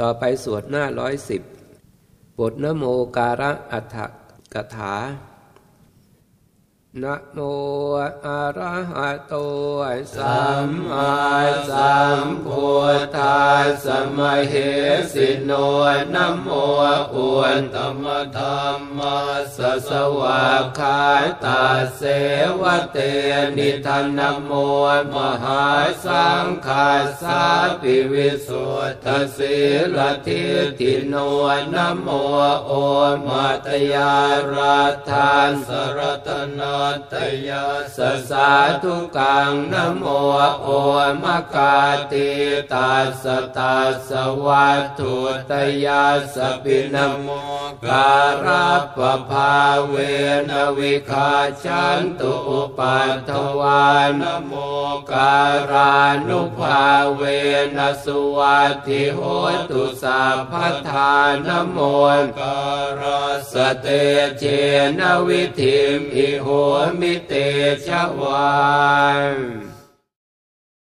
ต่อไปสวดหน้าร้อยสิบบทนโมการะอัฏฐกถา นะโมอะระหะโตสัมมาสัมพุทธัสสะมะเหสิโนนะโมอุนตมะธรรมสสวะคาตาเสวะเตนิทานนโมมหาสังฆาสาปิวิสุทธสิลทิติโนนะโมโอมัตยาราธานสรตนาตยาสสาธุกังนโมโอมกาติตาสตาสวัตถุตยาสปินโมการะปภาเวนวิคาชันตุอุปัฏฐวานโมการานุภาเวนสุวัติโหตุสัพพทานโมการาสเตเจนวิธิมอิโหมิเตชวาน